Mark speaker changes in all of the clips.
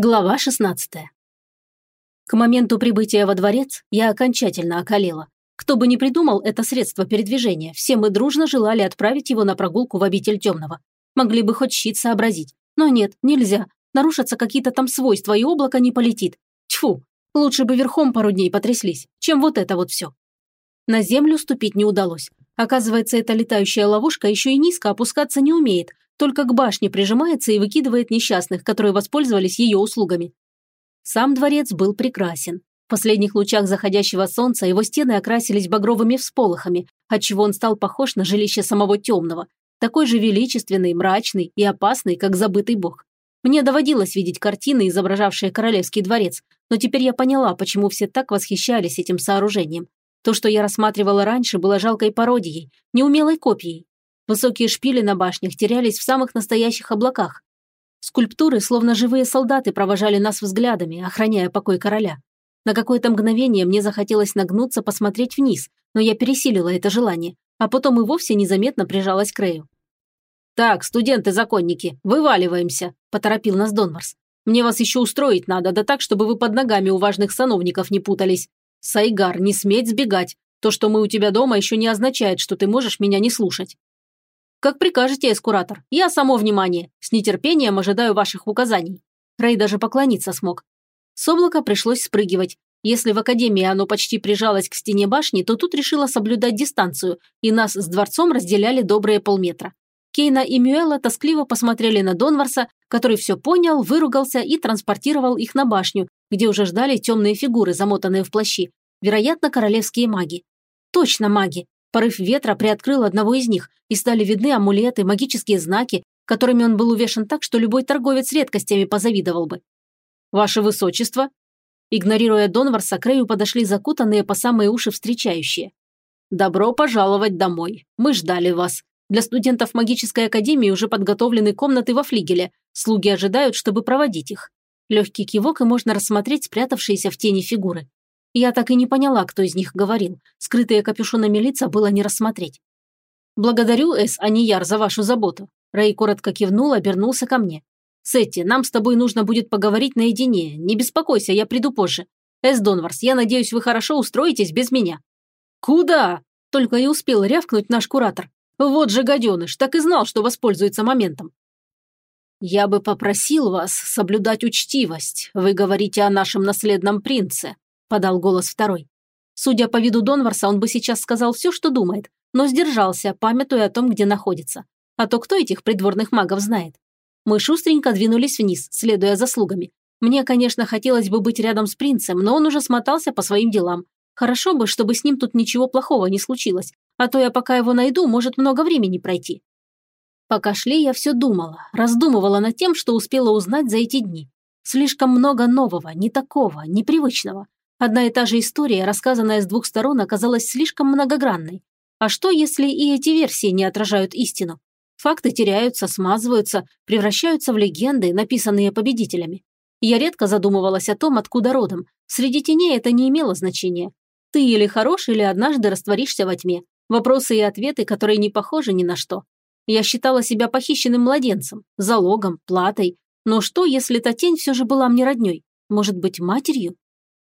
Speaker 1: Глава 16. К моменту прибытия во дворец я окончательно околела. Кто бы ни придумал это средство передвижения, все мы дружно желали отправить его на прогулку в обитель темного. Могли бы хоть щит сообразить. Но нет, нельзя. Нарушатся какие-то там свойства, и облако не полетит. Тьфу, лучше бы верхом пару дней потряслись, чем вот это вот все. На землю ступить не удалось. Оказывается, эта летающая ловушка еще и низко опускаться не умеет, только к башне прижимается и выкидывает несчастных, которые воспользовались ее услугами. Сам дворец был прекрасен. В последних лучах заходящего солнца его стены окрасились багровыми всполохами, отчего он стал похож на жилище самого темного, такой же величественный, мрачный и опасный, как забытый бог. Мне доводилось видеть картины, изображавшие королевский дворец, но теперь я поняла, почему все так восхищались этим сооружением. То, что я рассматривала раньше, было жалкой пародией, неумелой копией, Высокие шпили на башнях терялись в самых настоящих облаках. Скульптуры, словно живые солдаты, провожали нас взглядами, охраняя покой короля. На какое-то мгновение мне захотелось нагнуться, посмотреть вниз, но я пересилила это желание, а потом и вовсе незаметно прижалась к Рэю. «Так, студенты-законники, вываливаемся», – поторопил нас Донварс. «Мне вас еще устроить надо, да так, чтобы вы под ногами у важных сановников не путались. Сайгар, не сметь сбегать. То, что мы у тебя дома, еще не означает, что ты можешь меня не слушать». «Как прикажете, эскуратор. Я само внимание. С нетерпением ожидаю ваших указаний». Рэй даже поклониться смог. С облака пришлось спрыгивать. Если в академии оно почти прижалось к стене башни, то тут решила соблюдать дистанцию, и нас с дворцом разделяли добрые полметра. Кейна и Мюэла тоскливо посмотрели на Донварса, который все понял, выругался и транспортировал их на башню, где уже ждали темные фигуры, замотанные в плащи. Вероятно, королевские маги. Точно маги. Порыв ветра приоткрыл одного из них, и стали видны амулеты, магические знаки, которыми он был увешан так, что любой торговец редкостями позавидовал бы. «Ваше высочество!» Игнорируя Донварса, к Рэю подошли закутанные по самые уши встречающие. «Добро пожаловать домой. Мы ждали вас. Для студентов магической академии уже подготовлены комнаты во флигеле. Слуги ожидают, чтобы проводить их». Легкий кивок, и можно рассмотреть спрятавшиеся в тени фигуры. Я так и не поняла, кто из них говорил. Скрытые капюшонами лица было не рассмотреть. «Благодарю, Эс Анияр, за вашу заботу». Рэй коротко кивнул, обернулся ко мне. «Сетти, нам с тобой нужно будет поговорить наедине. Не беспокойся, я приду позже. Эс Донварс, я надеюсь, вы хорошо устроитесь без меня». «Куда?» – только и успел рявкнуть наш куратор. «Вот же гаденыш, так и знал, что воспользуется моментом». «Я бы попросил вас соблюдать учтивость. Вы говорите о нашем наследном принце», – подал голос второй. Судя по виду Донварса, он бы сейчас сказал все, что думает, но сдержался, памятуя о том, где находится. А то кто этих придворных магов знает? Мы шустренько двинулись вниз, следуя за слугами. Мне, конечно, хотелось бы быть рядом с принцем, но он уже смотался по своим делам. Хорошо бы, чтобы с ним тут ничего плохого не случилось, а то я пока его найду, может много времени пройти. Пока шли, я все думала, раздумывала над тем, что успела узнать за эти дни. Слишком много нового, не такого, непривычного. Одна и та же история, рассказанная с двух сторон, оказалась слишком многогранной. А что, если и эти версии не отражают истину? Факты теряются, смазываются, превращаются в легенды, написанные победителями. Я редко задумывалась о том, откуда родом. Среди теней это не имело значения. Ты или хорош, или однажды растворишься во тьме. Вопросы и ответы, которые не похожи ни на что. Я считала себя похищенным младенцем, залогом, платой. Но что, если та тень все же была мне родней? Может быть, матерью?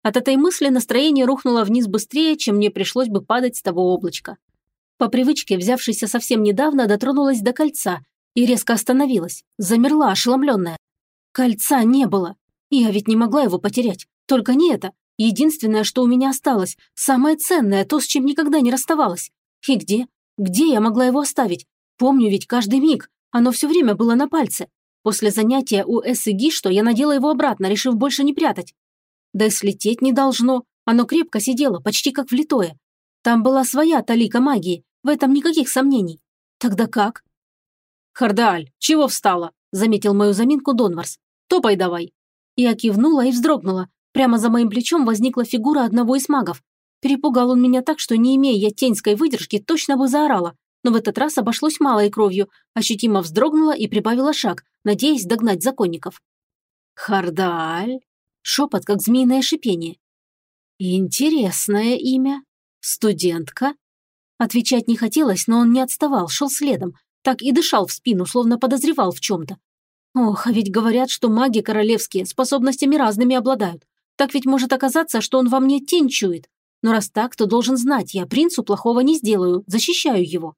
Speaker 1: От этой мысли настроение рухнуло вниз быстрее, чем мне пришлось бы падать с того облачка. По привычке, взявшейся совсем недавно, дотронулась до кольца и резко остановилась, замерла, ошеломленная. Кольца не было. Я ведь не могла его потерять. Только не это. Единственное, что у меня осталось, самое ценное, то, с чем никогда не расставалась. И где? Где я могла его оставить? Помню ведь каждый миг. Оно все время было на пальце. После занятия у Эссы что я надела его обратно, решив больше не прятать. Да и слететь не должно. Оно крепко сидело, почти как влитое. Там была своя талика магии, в этом никаких сомнений. Тогда как? «Хардааль, чего встала?» – заметил мою заминку Донварс. «Топай давай». Я кивнула и вздрогнула. Прямо за моим плечом возникла фигура одного из магов. Перепугал он меня так, что, не имея я теньской выдержки, точно бы заорала. Но в этот раз обошлось малой кровью, ощутимо вздрогнула и прибавила шаг, надеясь догнать законников. «Хардааль?» Шепот, как змеиное шипение. «Интересное имя. Студентка?» Отвечать не хотелось, но он не отставал, шел следом. Так и дышал в спину, словно подозревал в чем-то. Ох, а ведь говорят, что маги королевские способностями разными обладают. Так ведь может оказаться, что он во мне тень чует. Но раз так, то должен знать, я принцу плохого не сделаю, защищаю его.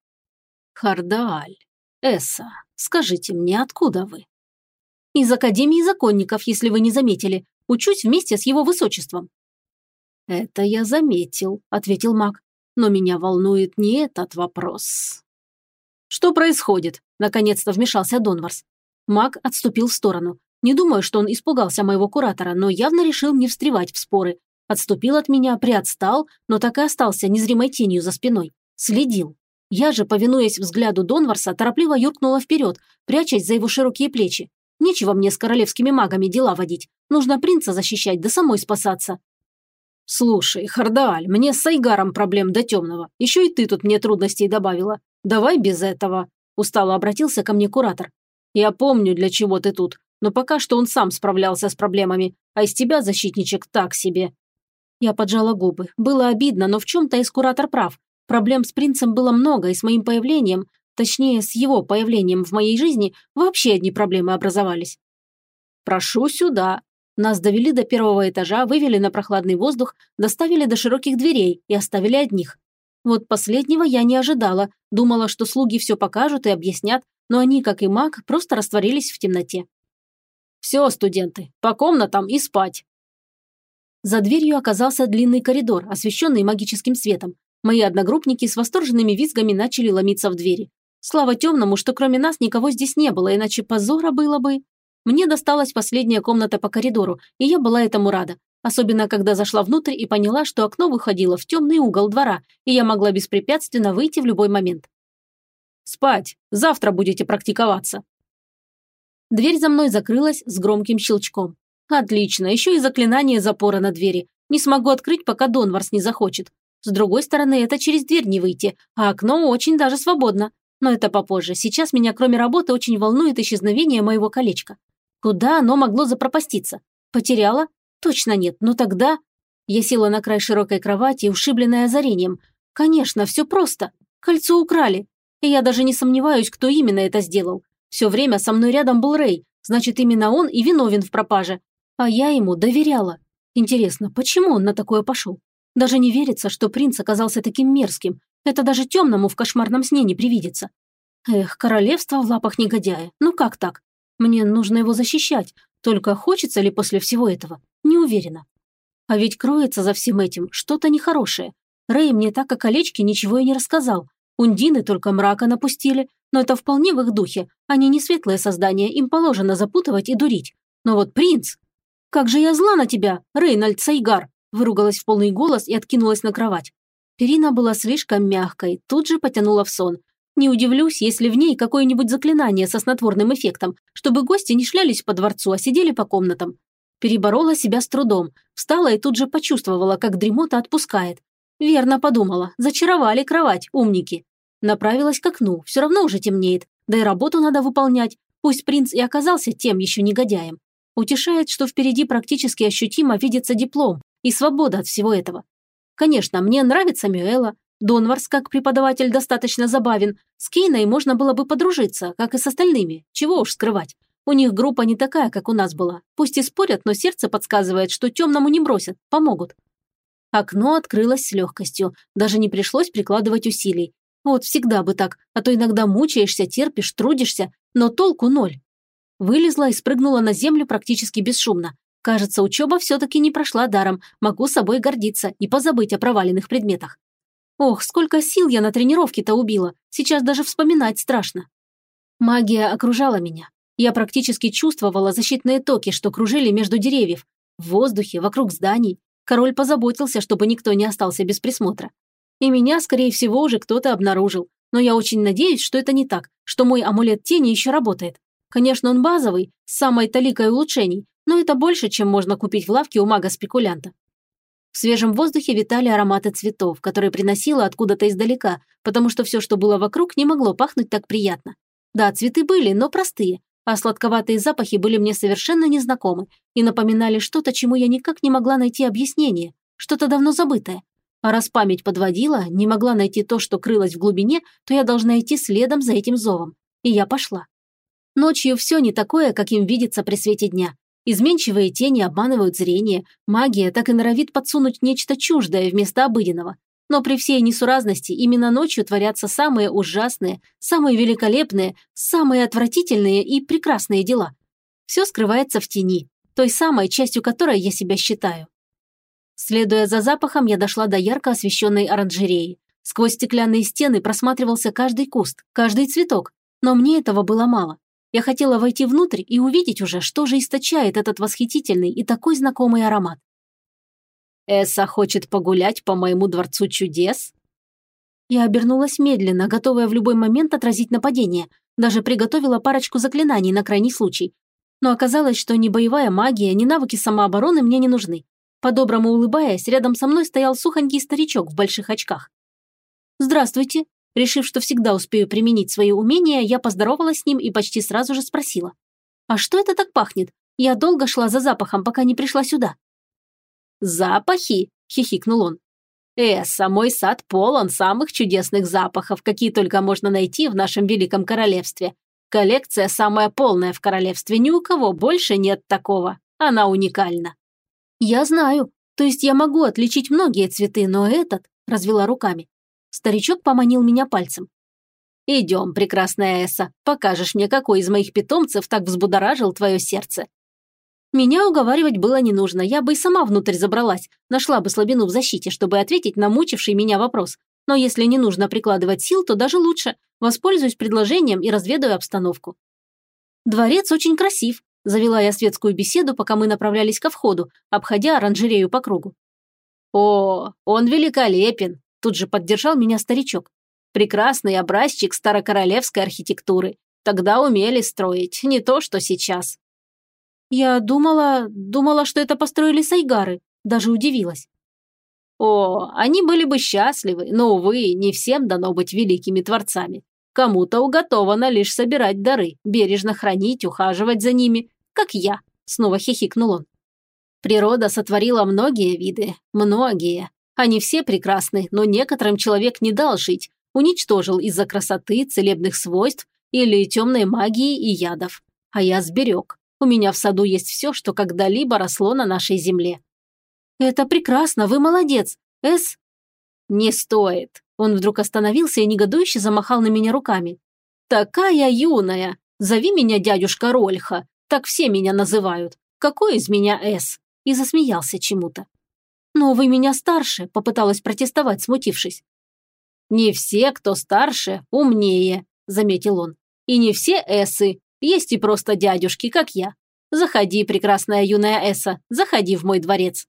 Speaker 1: Хардааль, Эсса, скажите мне, откуда вы? Из Академии законников, если вы не заметили. Учусь вместе с его высочеством. Это я заметил, ответил маг. Но меня волнует не этот вопрос. Что происходит? Наконец-то вмешался Донварс. Маг отступил в сторону. Не думаю, что он испугался моего куратора, но явно решил не встревать в споры. Отступил от меня, приотстал, но так и остался незримой тенью за спиной. Следил. Я же, повинуясь взгляду Донварса, торопливо юркнула вперед, прячась за его широкие плечи. Нечего мне с королевскими магами дела водить. Нужно принца защищать, да самой спасаться. Слушай, Хардааль, мне с Сайгаром проблем до темного. Еще и ты тут мне трудностей добавила. Давай без этого. Устало обратился ко мне куратор. Я помню, для чего ты тут, но пока что он сам справлялся с проблемами, а из тебя, защитничек, так себе». Я поджала губы. Было обидно, но в чем-то эскуратор прав. Проблем с принцем было много, и с моим появлением, точнее, с его появлением в моей жизни, вообще одни проблемы образовались. «Прошу сюда». Нас довели до первого этажа, вывели на прохладный воздух, доставили до широких дверей и оставили одних. Вот последнего я не ожидала, думала, что слуги все покажут и объяснят, но они, как и маг, просто растворились в темноте. «Все, студенты, по комнатам и спать!» За дверью оказался длинный коридор, освещенный магическим светом. Мои одногруппники с восторженными визгами начали ломиться в двери. Слава темному, что кроме нас никого здесь не было, иначе позора было бы. Мне досталась последняя комната по коридору, и я была этому рада. Особенно, когда зашла внутрь и поняла, что окно выходило в темный угол двора, и я могла беспрепятственно выйти в любой момент. Спать. Завтра будете практиковаться». Дверь за мной закрылась с громким щелчком. Отлично, еще и заклинание запора на двери. Не смогу открыть, пока Донварс не захочет. С другой стороны, это через дверь не выйти, а окно очень даже свободно. Но это попозже. Сейчас меня, кроме работы, очень волнует исчезновение моего колечка. Куда оно могло запропаститься? Потеряла? Точно нет, но тогда... Я села на край широкой кровати, ушибленная озарением. Конечно, все просто. Кольцо украли. И я даже не сомневаюсь, кто именно это сделал. Все время со мной рядом был Рэй, значит, именно он и виновен в пропаже. А я ему доверяла. Интересно, почему он на такое пошел? Даже не верится, что принц оказался таким мерзким. Это даже темному в кошмарном сне не привидится. Эх, королевство в лапах негодяя. Ну как так? Мне нужно его защищать. Только хочется ли после всего этого? Не уверена. А ведь кроется за всем этим что-то нехорошее. Рэй мне так о колечке ничего и не рассказал, Ундины только мрака напустили, но это вполне в их духе. Они не светлые создания, им положено запутывать и дурить. Но вот принц... «Как же я зла на тебя, Рейнольд Сайгар!» выругалась в полный голос и откинулась на кровать. Перина была слишком мягкой, тут же потянула в сон. Не удивлюсь, если в ней какое-нибудь заклинание со снотворным эффектом, чтобы гости не шлялись по дворцу, а сидели по комнатам. Переборола себя с трудом, встала и тут же почувствовала, как дремота отпускает. Верно подумала, зачаровали кровать, умники. Направилась к окну, все равно уже темнеет, да и работу надо выполнять, пусть принц и оказался тем еще негодяем. Утешает, что впереди практически ощутимо видится диплом и свобода от всего этого. Конечно, мне нравится Мюэла, Донварс как преподаватель достаточно забавен, с Кейной можно было бы подружиться, как и с остальными, чего уж скрывать. У них группа не такая, как у нас была. Пусть и спорят, но сердце подсказывает, что темному не бросят, помогут. Окно открылось с легкостью, даже не пришлось прикладывать усилий. Вот всегда бы так, а то иногда мучаешься, терпишь, трудишься, но толку ноль. Вылезла и спрыгнула на землю практически бесшумно. Кажется, учеба все-таки не прошла даром, могу собой гордиться и позабыть о проваленных предметах. Ох, сколько сил я на тренировке-то убила, сейчас даже вспоминать страшно. Магия окружала меня. Я практически чувствовала защитные токи, что кружили между деревьев, в воздухе, вокруг зданий. Король позаботился, чтобы никто не остался без присмотра. И меня, скорее всего, уже кто-то обнаружил. Но я очень надеюсь, что это не так, что мой амулет тени еще работает. Конечно, он базовый, с самой таликой улучшений, но это больше, чем можно купить в лавке у мага-спекулянта. В свежем воздухе витали ароматы цветов, которые приносила откуда-то издалека, потому что все, что было вокруг, не могло пахнуть так приятно. Да, цветы были, но простые, а сладковатые запахи были мне совершенно незнакомы и напоминали что-то, чему я никак не могла найти объяснение, что-то давно забытое. А раз память подводила, не могла найти то, что крылось в глубине, то я должна идти следом за этим зовом. И я пошла. Ночью все не такое, каким видится при свете дня. Изменчивые тени обманывают зрение, магия так и норовит подсунуть нечто чуждое вместо обыденного. Но при всей несуразности именно ночью творятся самые ужасные, самые великолепные, самые отвратительные и прекрасные дела. Все скрывается в тени, той самой, частью которой я себя считаю. Следуя за запахом, я дошла до ярко освещенной оранжереи. Сквозь стеклянные стены просматривался каждый куст, каждый цветок, но мне этого было мало. Я хотела войти внутрь и увидеть уже, что же источает этот восхитительный и такой знакомый аромат.
Speaker 2: «Эсса хочет погулять по моему дворцу чудес?»
Speaker 1: Я обернулась медленно, готовая в любой момент отразить нападение. Даже приготовила парочку заклинаний на крайний случай. Но оказалось, что ни боевая магия, ни навыки самообороны мне не нужны. По-доброму улыбаясь, рядом со мной стоял сухонький старичок в больших очках. «Здравствуйте!» Решив, что всегда успею применить свои умения, я поздоровалась с ним и почти сразу же спросила. «А что это так пахнет? Я долго шла за запахом, пока не пришла сюда».
Speaker 2: «Запахи?» – хихикнул он. «Эсса, мой сад полон самых чудесных запахов, какие только можно найти в нашем великом королевстве. Коллекция самая полная в королевстве, ни у кого больше нет такого. Она уникальна».
Speaker 1: «Я знаю. То есть я могу отличить многие цветы, но этот...» – развела руками. Старичок поманил меня пальцем.
Speaker 2: «Идем, прекрасная Эсса, покажешь мне, какой из моих питомцев так взбудоражил твое сердце».
Speaker 1: Меня уговаривать было не нужно, я бы и сама внутрь забралась, нашла бы слабину в защите, чтобы ответить на мучивший меня вопрос. Но если не нужно прикладывать сил, то даже лучше. Воспользуюсь предложением и разведаю обстановку. Дворец очень красив. Завела я светскую беседу, пока мы направлялись ко входу, обходя оранжерею по кругу.
Speaker 2: «О, он великолепен!» Тут же поддержал меня старичок. Прекрасный образчик старокоролевской архитектуры. Тогда умели строить, не то что сейчас.
Speaker 1: Я думала, думала, что это построили сайгары. Даже удивилась.
Speaker 2: О, они были бы счастливы, но, увы, не всем дано быть великими творцами. Кому-то уготовано лишь собирать дары, бережно хранить, ухаживать за ними, как я», – снова хихикнул он. «Природа сотворила многие виды, многие, они все прекрасны, но некоторым человек не дал жить, уничтожил из-за красоты, целебных свойств или темной магии и ядов. А я сберег. У меня в саду есть все, что когда-либо росло на нашей земле.
Speaker 1: Это прекрасно, вы молодец. Эс...
Speaker 2: Не стоит. Он вдруг остановился и негодующе замахал на меня руками. Такая юная. Зови меня дядюшка Рольха. Так все меня называют. Какой из меня Эс? И засмеялся чему-то.
Speaker 1: «Но вы меня старше», – попыталась протестовать, смутившись.
Speaker 2: «Не все, кто старше, умнее», – заметил он. «И не все эсы, есть и просто дядюшки, как я. Заходи, прекрасная юная эса, заходи в мой дворец».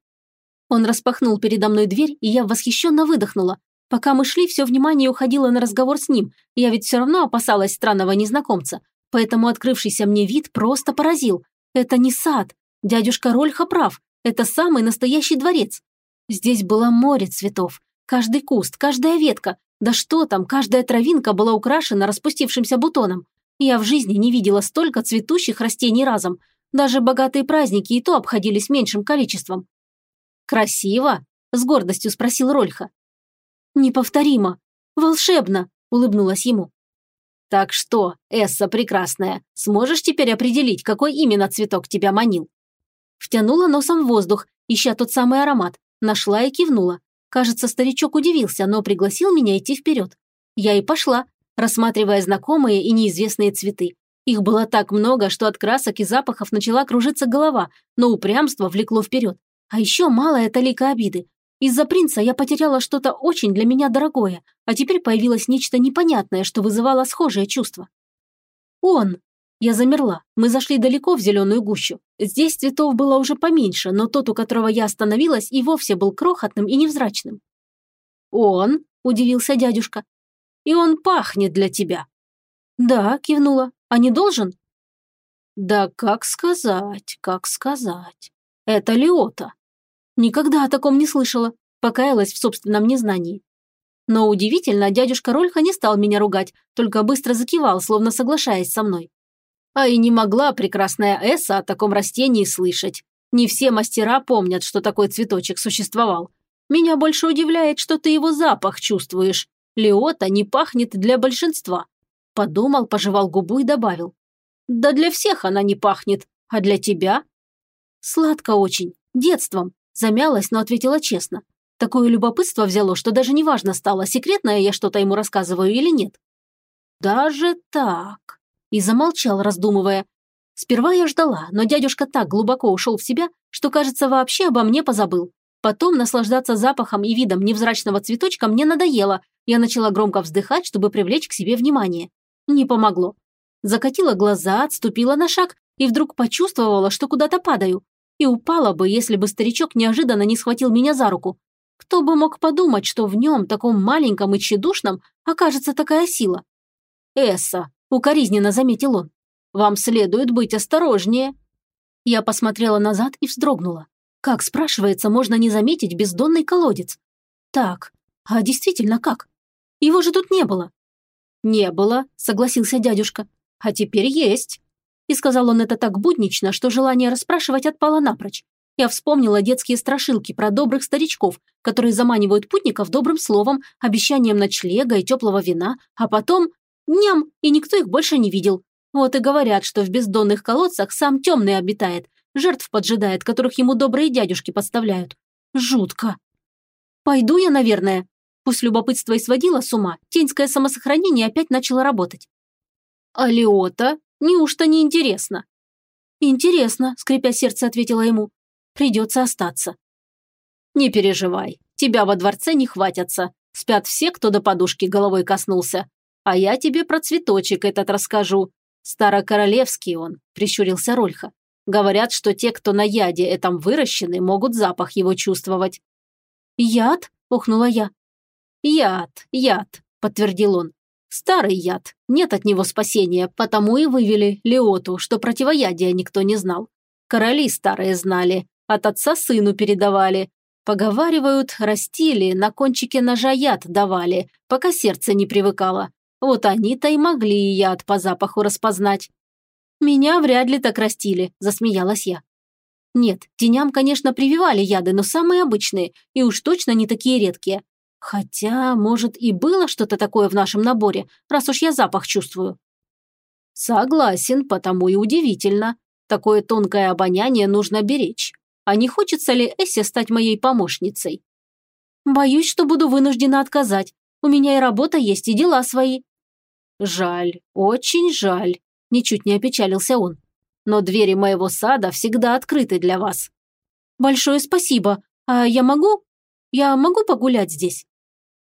Speaker 1: Он распахнул передо мной дверь, и я восхищенно выдохнула. Пока мы шли, все внимание уходило на разговор с ним. Я ведь все равно опасалась странного незнакомца. Поэтому открывшийся мне вид просто поразил. Это не сад. Дядюшка Рольха прав. Это самый настоящий дворец. Здесь было море цветов. Каждый куст, каждая ветка, да что там, каждая травинка была украшена распустившимся бутоном. Я в жизни не видела столько цветущих растений разом. Даже богатые праздники и то обходились меньшим количеством.
Speaker 2: «Красиво?» – с гордостью спросил Рольха.
Speaker 1: «Неповторимо. Волшебно!» – улыбнулась ему.
Speaker 2: «Так что, Эсса прекрасная, сможешь теперь определить, какой именно цветок тебя манил?»
Speaker 1: Втянула носом воздух, ища тот самый аромат, Нашла и кивнула. Кажется, старичок удивился, но пригласил меня идти вперед. Я и пошла, рассматривая знакомые и неизвестные цветы. Их было так много, что от красок и запахов начала кружиться голова, но упрямство влекло вперед. А еще малая талика обиды. Из-за принца я потеряла что-то очень для меня дорогое, а теперь появилось нечто непонятное, что вызывало схожее чувство. Он, я замерла. Мы зашли далеко в зеленую гущу. Здесь цветов было уже поменьше, но тот, у которого я остановилась, и вовсе был крохотным и невзрачным.
Speaker 2: «Он?» – удивился дядюшка. «И он пахнет для тебя».
Speaker 1: «Да», – кивнула. «А не должен?»
Speaker 2: «Да как сказать, как сказать. Это Леота».
Speaker 1: Никогда о таком не слышала. Покаялась в собственном незнании. Но удивительно, дядюшка Рольха не стал меня ругать, только быстро закивал, словно соглашаясь со мной.
Speaker 2: А и не могла прекрасная Эсса о таком растении слышать. Не все мастера помнят, что такой цветочек существовал. Меня больше удивляет, что ты его запах чувствуешь. Леота не пахнет для большинства. Подумал, пожевал губу и добавил. Да для всех она не пахнет, а для тебя?
Speaker 1: Сладко очень, детством. Замялась, но ответила честно. Такое любопытство взяло, что даже неважно стало, секретное я что-то ему рассказываю или нет. Даже так. И замолчал, раздумывая. Сперва я ждала, но дядюшка так глубоко ушел в себя, что, кажется, вообще обо мне позабыл. Потом наслаждаться запахом и видом невзрачного цветочка мне надоело. Я начала громко вздыхать, чтобы привлечь к себе внимание. Не помогло. Закатила глаза, отступила на шаг и вдруг почувствовала, что куда-то падаю. И упала бы, если бы старичок неожиданно не схватил меня за руку. Кто бы мог подумать, что в нем, таком маленьком и тщедушном, окажется такая сила? «Эсса», — укоризненно заметил он, — «вам следует быть осторожнее». Я посмотрела назад и вздрогнула. Как, спрашивается, можно не заметить бездонный колодец? Так, а действительно как? Его же тут не было. Не было, согласился дядюшка. А теперь есть. И сказал он это так буднично, что желание расспрашивать отпало напрочь. Я вспомнила детские страшилки про добрых старичков, которые заманивают путников добрым словом, обещанием ночлега и теплого вина, а потом ням, и никто их больше не видел. Вот и говорят, что в бездонных колодцах сам темный обитает, жертв поджидает, которых ему добрые дядюшки подставляют. Жутко. Пойду я, наверное. Пусть любопытство и сводило с ума, теньское самосохранение опять начало работать. «Алиота? Неужто не интересно?» «Интересно», – скрипя сердце, ответила ему. «Придется остаться». «Не переживай, тебя во дворце не хватятся. Спят все, кто до подушки головой коснулся. А я тебе про цветочек этот расскажу. Старокоролевский он», – прищурился Рольха. «Говорят, что те, кто на яде этом выращены, могут запах его чувствовать». «Яд?» – охнула я. «Яд, яд», – подтвердил он. Старый яд, нет от него спасения, потому и вывели Леоту, что противоядия никто не знал. Короли старые знали, от отца сыну передавали. Поговаривают, растили, на кончике ножа яд давали, пока сердце не привыкало. Вот они-то и могли яд по запаху распознать. «Меня вряд ли так растили», – засмеялась я. Нет, теням, конечно, прививали яды, но самые обычные, и уж точно не такие редкие. Хотя, может, и было что-то такое в нашем наборе, раз уж я запах чувствую. Согласен, потому и удивительно. Такое тонкое обоняние нужно беречь. А не хочется ли Эссе стать моей помощницей? Боюсь, что буду вынуждена отказать. У меня и работа есть, и дела свои. Жаль, очень жаль. Ничуть не опечалился он. Но двери моего сада всегда открыты для вас. Большое спасибо. А я могу? Я могу погулять здесь?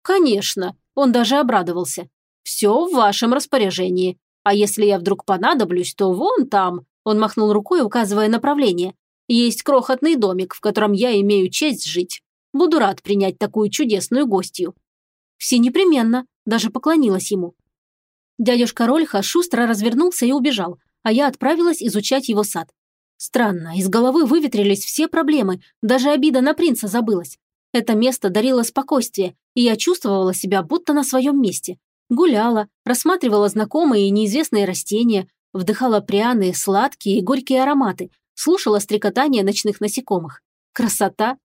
Speaker 1: «Конечно», он даже обрадовался. «Все в вашем распоряжении. А если я вдруг понадоблюсь, то вон там», он махнул рукой, указывая направление. «Есть крохотный домик, в котором я имею честь жить. Буду рад принять такую чудесную гостью». «Все непременно», даже поклонилась ему. Дядюшка Рольха шустро развернулся и убежал, а я отправилась изучать его сад. Странно, из головы выветрились все проблемы, даже обида на принца забылась. Это место дарило спокойствие, и я чувствовала себя будто на своем месте. Гуляла, рассматривала знакомые и неизвестные растения, вдыхала пряные, сладкие и горькие ароматы, слушала стрекотание ночных насекомых. Красота!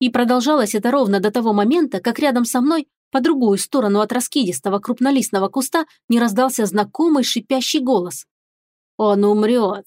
Speaker 1: И продолжалось это ровно до того момента, как рядом со мной, по другую сторону от раскидистого крупнолистного куста, не раздался знакомый шипящий голос. «Он умрет!»